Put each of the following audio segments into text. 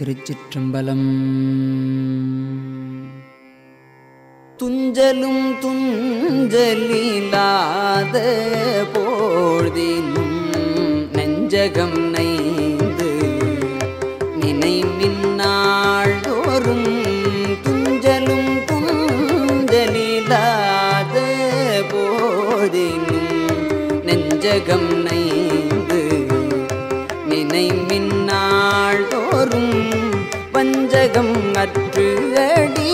திருச்சிற்றம்பலம். துஞ்சலும் துஞ்சலில்லாத போழ்தினும் நெஞ்சகம் நைந்து நினை நின்னாள்தோறும் துஞ்சலும் துஞ்சலில்லாத போழ்தினும் நெஞ்சகம் உலகம் அற்று அடி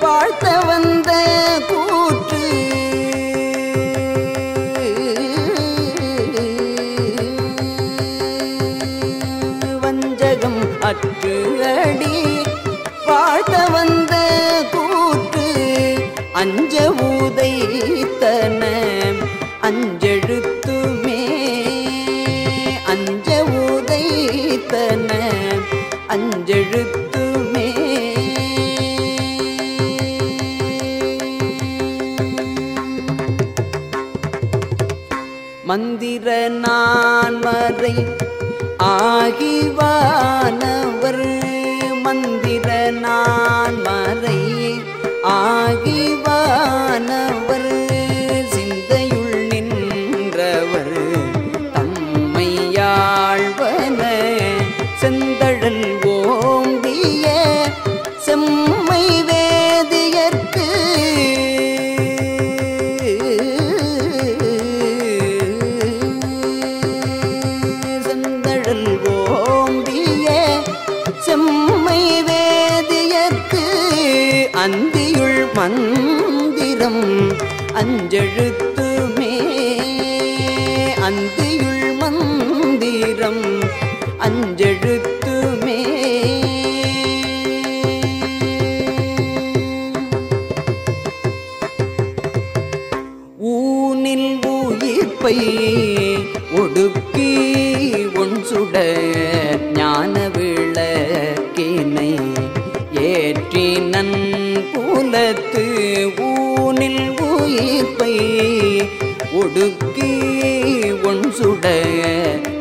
வாழ்த்த வந்த கூற்று. வஞ்சகம் அற்று அடி வாழ்த்த வந்த கூற்று. அஞ்ச ஊதைத்தன அஞ்செழுத்துமே அஞ்ச ஊதைத்தன அஞ்செழுத்து மந்திர நான்மறை ஆகிவானவர். மந்திர நான்மறை ஆகிவானவர். அஞ்செழுத்துமே அந்தியுள் மந்திரம் அஞ்செழுத்துமே. ஊனில் உயிர்ப்பை ஒடுக்கி ஒன் சுட ஞான விளக்கினை ஏற்றி நன் புலத்து ஊனில் உயிர்ப்பை ஒடுக்கி ஒன் சுட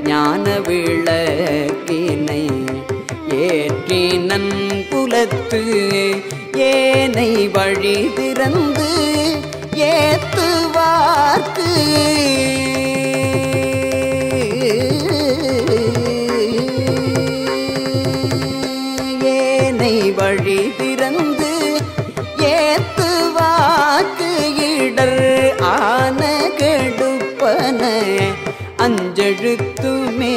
ஞான விளக்கினை ஏற்றி நன் குலத்து ஏனை வழி திறந்து ஏத்துவார்த்த எழுத்துமே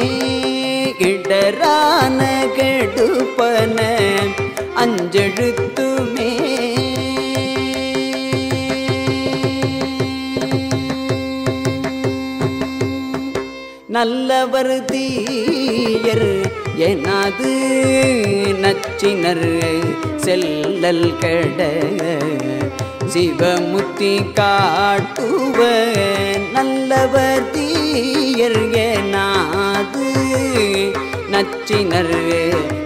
இடரான கெடுப்பன அஞ்செழுத்துமே. நல்லவர் தீயர் எனது நச்சினர் செல்லல் கட சிவமுத்தி காட்டுவ நல்லவர் தீயர் எனாது நச்சினர்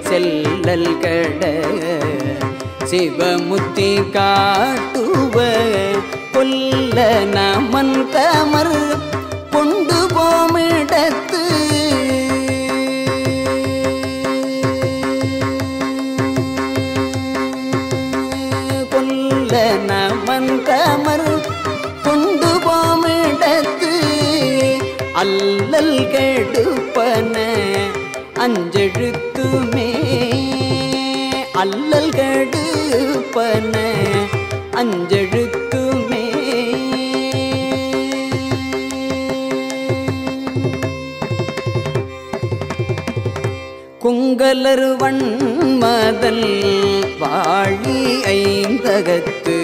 செல்லல் கட. சிவமுத்தி காட்டுவ கொல்ல நமன் தமர் கொண்டு போமிடத்து. கொல்ல நமன் தமர் கொண்டு போமிடத்து. அல்லல் கெடுப்பன. அஞ்செழுத்துமே. அல்லல் கடுப்பன அஞ்செழுத்துமே. குங்கலருவன் மதல் வாழி ஐந்தகத்து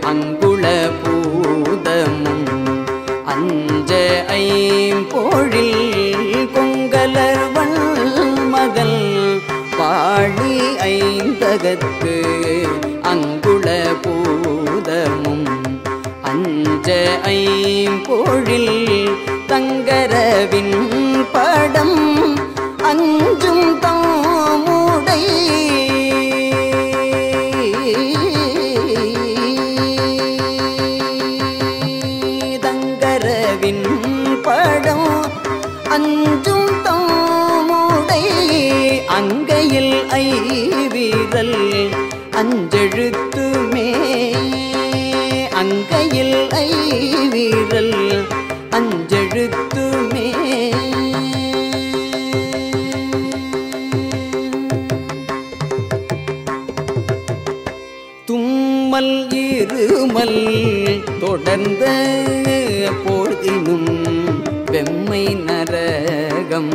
அங்குள பூதமும். அஞ்ச ஐம்பொழில் கொங்கலர்வன் வன்மதல் வாழி ஐந்தகத்து அங்குள பூதமும் அஞ்ச ஐம்பொழில் தங்கரவின் படம் அஞ்சும் தாமுடை. தங்கரவின் படம் அஞ்சும் அங்கையில் ஐவீரல் அஞ்செழுத்துமே அங்கையில் ஐவீரல் அஞ்செழுத்துமே தும்மல் இருமல் தொடர்ந்த போதினும் வெம்மை நரகம்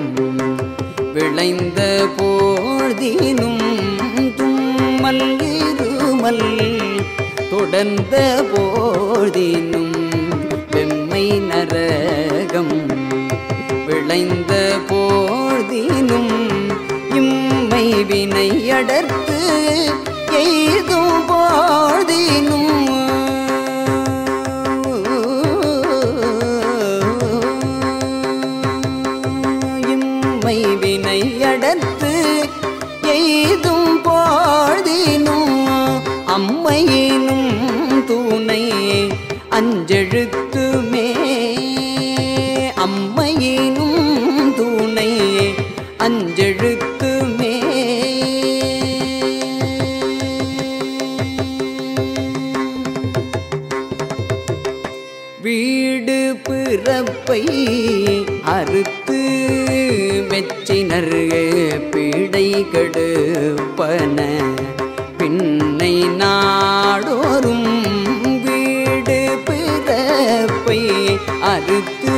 விளைந்த போதினும் தும்மல் இருமல். தொடர்ந்த போதினும் வெம்மை நரகம். விளைந்த போதினும் இம்மை வினை அடர்த்து எய்தும் போதினும் அஞ்செழுத்துமே அம்மையினும் துணை அஞ்செழுத்துமே வீடு பிறப்பை அறுத்து மெச்சினர் பீடை கெடுப்பன. பின்னை நாடோறும் மறுத்து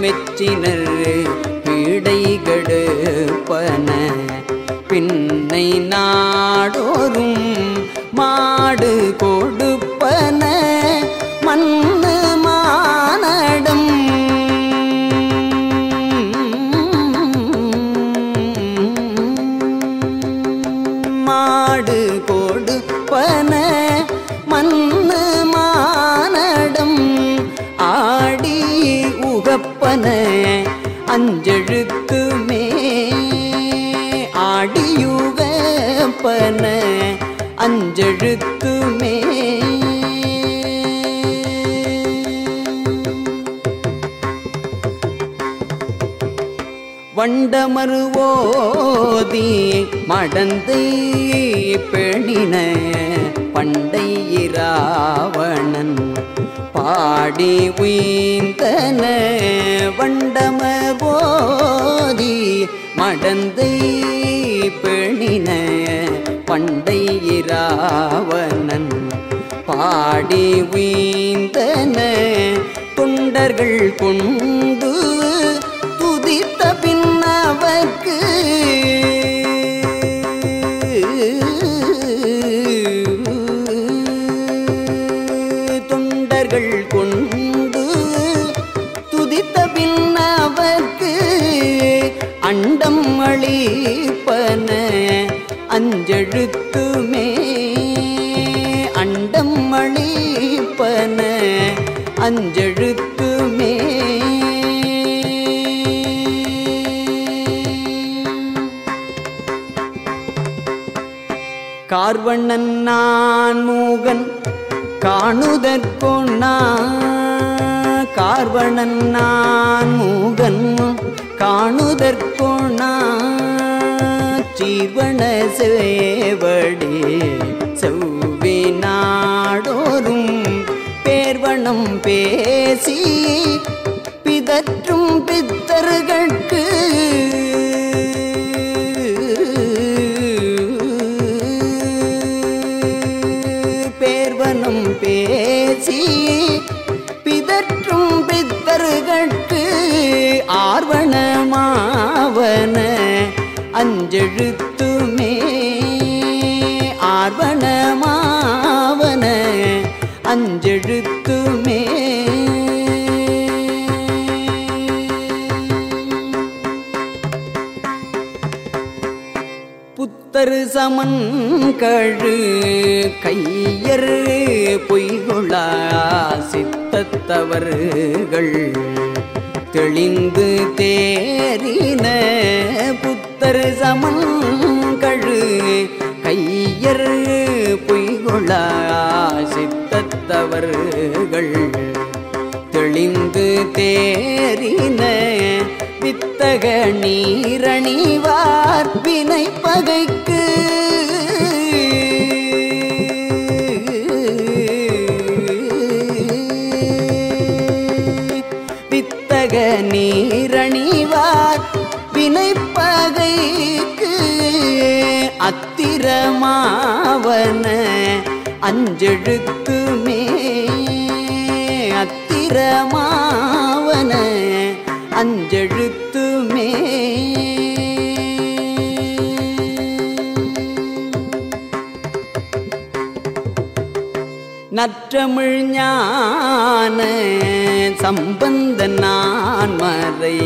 மெச்சினர் பீடைகடு பன பின்னை நாடோறும் மாடு கொடு சிவப்பன அஞ்செழுத்துமே ஆடியுகப்பன அஞ்செழுத்துமே வண்டமருவோதி மடந்தை பெணின. பண்டை இராவணன் பாடி உயிந்தன வண்டம போதி மடந்தை பெணின பண்டை இராவணன். பாடி உயிந்தன தொண்டர்கள் கொண்டு அளிப்பன அஞ்செழுத்துமே. அண்டம் அளிப்பன அஞ்செழுத்துமே. கார்வண்ணன் நான் மூகன் காணுதற்கொண்ணா கார்வணன் நான் மூகன் காணுதற்கொண்ணா சீர்வன சேவடி செவ்வி நாடோறும் பேர்வனம் பேசி பிதற்றும் பித்தர்களுக்கு பேர்வனம் பேசி அஞ்செழுத்துமே ஆர்வணமாவன அஞ்செழுத்துமே. புத்தரு சமன் கழு கையர் பொய்கொள்ளா சித்தத்தவர்கள் தெளிந்து தேறின புத்தர் சமன் கழு கையர் பொய்கொள்ளா சித்தத்தவர்கள். தெளிந்து தேறின வித்தக நீரணிவார் வினை பகைக்கு. வித்தக நீரணிவார் வினை அத்திரமாவன அஞ்செழுத்துமே அத்திரமாவன அஞ்செழுத்துமே நற்றமிழ் ஞான சம்பந்த நான் மறை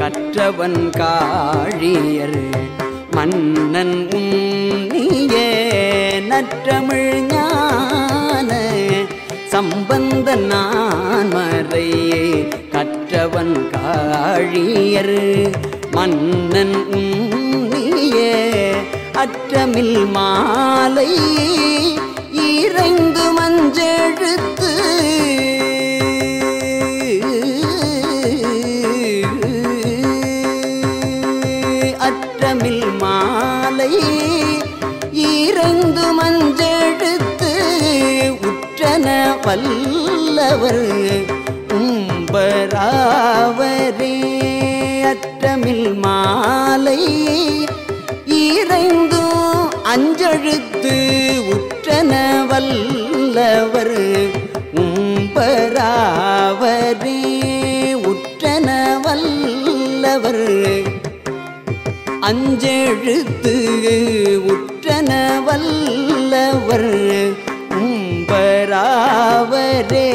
கற்றவன் காழியர். மன்னன் உன்னியே நற்றமிழ் ஞான சம்பந்த நான் மறையே கற்றவன் காழியர். மன்னன் உன்னியே அற்றமில் மாலை இறைந்து மஞ்செழுத்து. வல்லவர் உம்பராவரே. அற்றமில் மாலை இறைந்தும் அஞ்சழுத்து உற்றன வல்லவர் உம்பராவரே. உற்றன வல்லவர் அஞ்செழுத்து உற்றன வல்லவர். உம்பராவரே